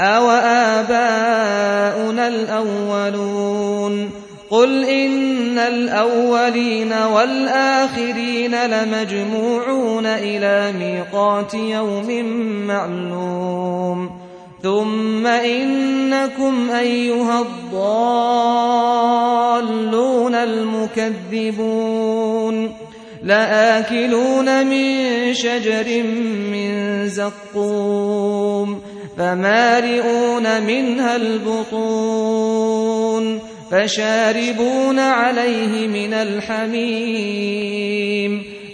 أو آباؤنا الأولون قل إن الأولين والآخرين لمجموعون إلى ميقات يوم معلوم ثم إنكم أيها الضالون المكذبون لآكلون من شجر من زقوم فمارئون منها البطون فشاربون عليه من الحميم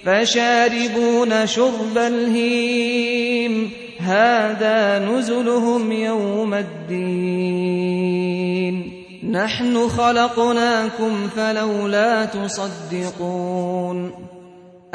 فشاربون شرب الهيم هذا نزلهم يوم الدين نحن خلقناكم فلولا تصدقون